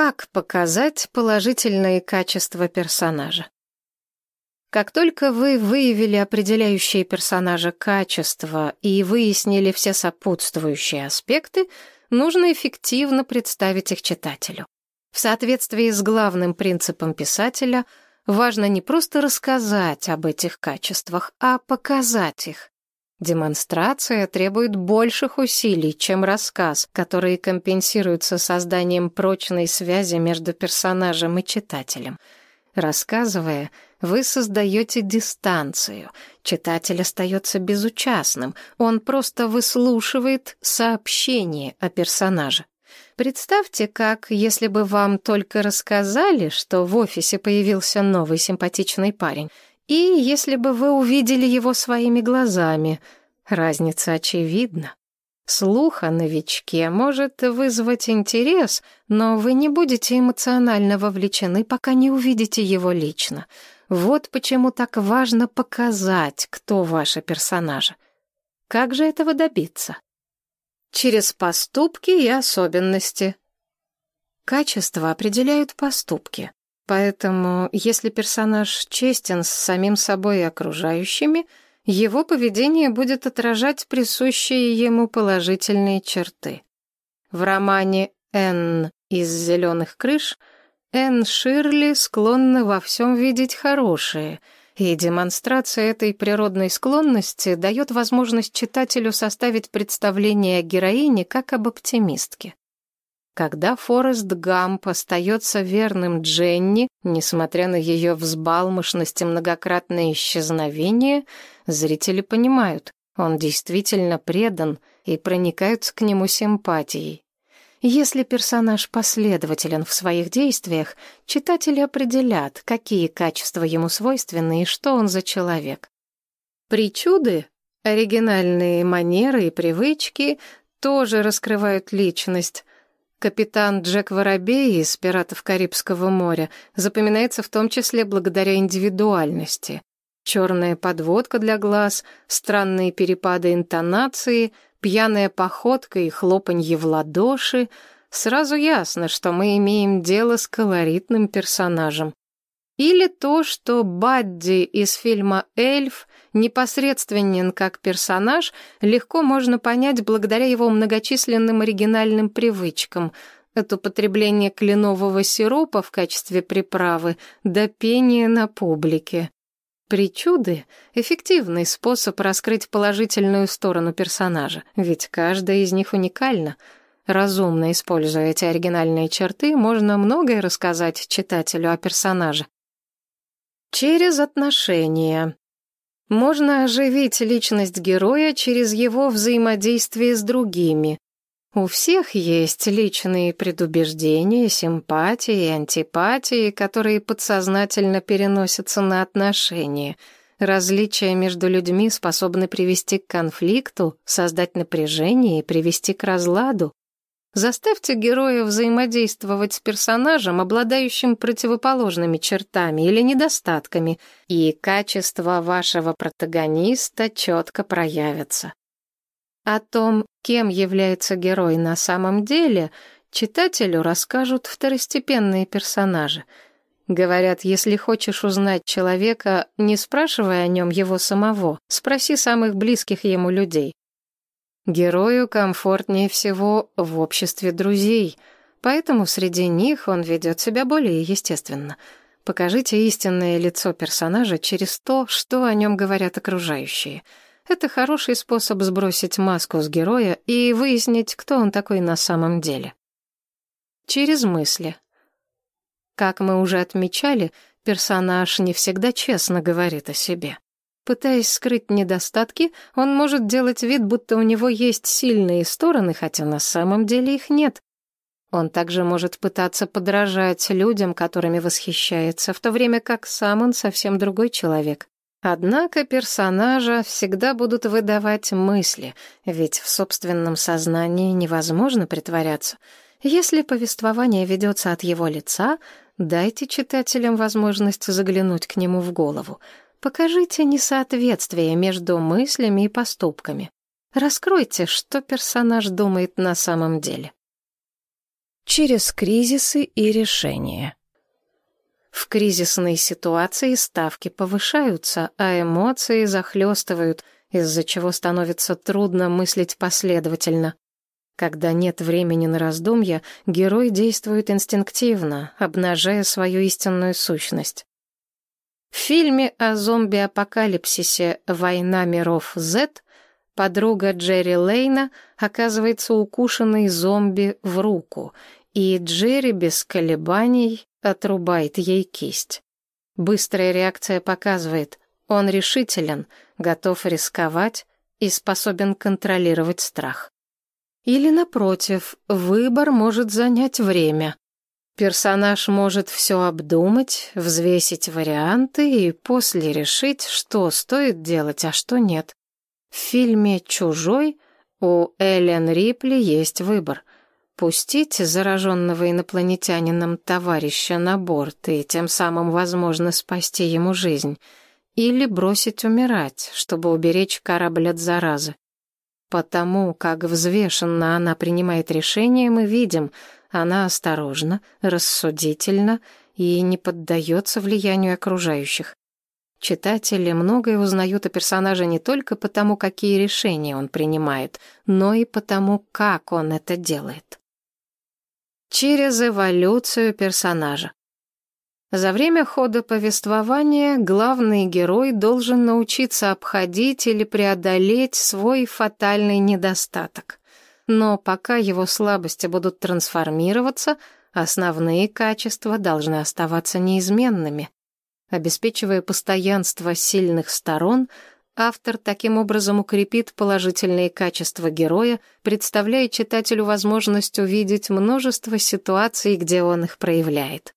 Как показать положительные качества персонажа? Как только вы выявили определяющие персонажа качества и выяснили все сопутствующие аспекты, нужно эффективно представить их читателю. В соответствии с главным принципом писателя важно не просто рассказать об этих качествах, а показать их. Демонстрация требует больших усилий, чем рассказ, которые компенсируются созданием прочной связи между персонажем и читателем. Рассказывая, вы создаете дистанцию. Читатель остается безучастным, он просто выслушивает сообщение о персонаже. Представьте, как если бы вам только рассказали, что в офисе появился новый симпатичный парень, и если бы вы увидели его своими глазами, разница очевидна. Слух о новичке может вызвать интерес, но вы не будете эмоционально вовлечены, пока не увидите его лично. Вот почему так важно показать, кто ваши персонажи. Как же этого добиться? Через поступки и особенности. Качество определяют поступки. Поэтому, если персонаж честен с самим собой и окружающими, его поведение будет отражать присущие ему положительные черты. В романе «Энн из зеленых крыш» Энн Ширли склонна во всем видеть хорошее, и демонстрация этой природной склонности дает возможность читателю составить представление о героине как об оптимистке. Когда Форест Гамп остается верным Дженни, несмотря на ее взбалмошность и многократное исчезновение, зрители понимают, он действительно предан и проникаются к нему симпатией. Если персонаж последователен в своих действиях, читатели определят, какие качества ему свойственны и что он за человек. Причуды, оригинальные манеры и привычки тоже раскрывают личность, Капитан Джек Воробей из «Пиратов Карибского моря» запоминается в том числе благодаря индивидуальности. Черная подводка для глаз, странные перепады интонации, пьяная походка и хлопанье в ладоши. Сразу ясно, что мы имеем дело с колоритным персонажем. Или то, что Бадди из фильма «Эльф» непосредственен как персонаж, легко можно понять благодаря его многочисленным оригинальным привычкам от употребления кленового сиропа в качестве приправы до пения на публике. Причуды — эффективный способ раскрыть положительную сторону персонажа, ведь каждая из них уникальна. Разумно используя эти оригинальные черты, можно многое рассказать читателю о персонаже. Через отношения. Можно оживить личность героя через его взаимодействие с другими. У всех есть личные предубеждения, симпатии и антипатии, которые подсознательно переносятся на отношения. Различия между людьми способны привести к конфликту, создать напряжение и привести к разладу. Заставьте героя взаимодействовать с персонажем, обладающим противоположными чертами или недостатками, и качества вашего протагониста четко проявятся. О том, кем является герой на самом деле, читателю расскажут второстепенные персонажи. Говорят, если хочешь узнать человека, не спрашивай о нем его самого, спроси самых близких ему людей. Герою комфортнее всего в обществе друзей, поэтому среди них он ведет себя более естественно. Покажите истинное лицо персонажа через то, что о нем говорят окружающие. Это хороший способ сбросить маску с героя и выяснить, кто он такой на самом деле. Через мысли. Как мы уже отмечали, персонаж не всегда честно говорит о себе. Пытаясь скрыть недостатки, он может делать вид, будто у него есть сильные стороны, хотя на самом деле их нет. Он также может пытаться подражать людям, которыми восхищается, в то время как сам он совсем другой человек. Однако персонажа всегда будут выдавать мысли, ведь в собственном сознании невозможно притворяться. Если повествование ведется от его лица, дайте читателям возможность заглянуть к нему в голову — Покажите несоответствие между мыслями и поступками. Раскройте, что персонаж думает на самом деле. через кризисы и решения. В кризисной ситуации ставки повышаются, а эмоции захлестывают, из-за чего становится трудно мыслить последовательно. Когда нет времени на раздумья, герой действует инстинктивно, обнажая свою истинную сущность. В фильме о зомби-апокалипсисе «Война миров Z» подруга Джерри Лейна оказывается укушенной зомби в руку, и Джерри без колебаний отрубает ей кисть. Быстрая реакция показывает, он решителен, готов рисковать и способен контролировать страх. Или, напротив, выбор может занять время. Персонаж может все обдумать, взвесить варианты и после решить, что стоит делать, а что нет. В фильме «Чужой» у Эллен Рипли есть выбор — пустить зараженного инопланетянином товарища на борт и тем самым, возможно, спасти ему жизнь, или бросить умирать, чтобы уберечь корабль от заразы. Потому как взвешенно она принимает решение, мы видим — она осторожна, рассудительна и не поддается влиянию окружающих. Читатели многое узнают о персонаже не только потому, какие решения он принимает, но и потому, как он это делает. Через эволюцию персонажа. За время хода повествования главный герой должен научиться обходить или преодолеть свой фатальный недостаток но пока его слабости будут трансформироваться, основные качества должны оставаться неизменными. Обеспечивая постоянство сильных сторон, автор таким образом укрепит положительные качества героя, представляя читателю возможность увидеть множество ситуаций, где он их проявляет.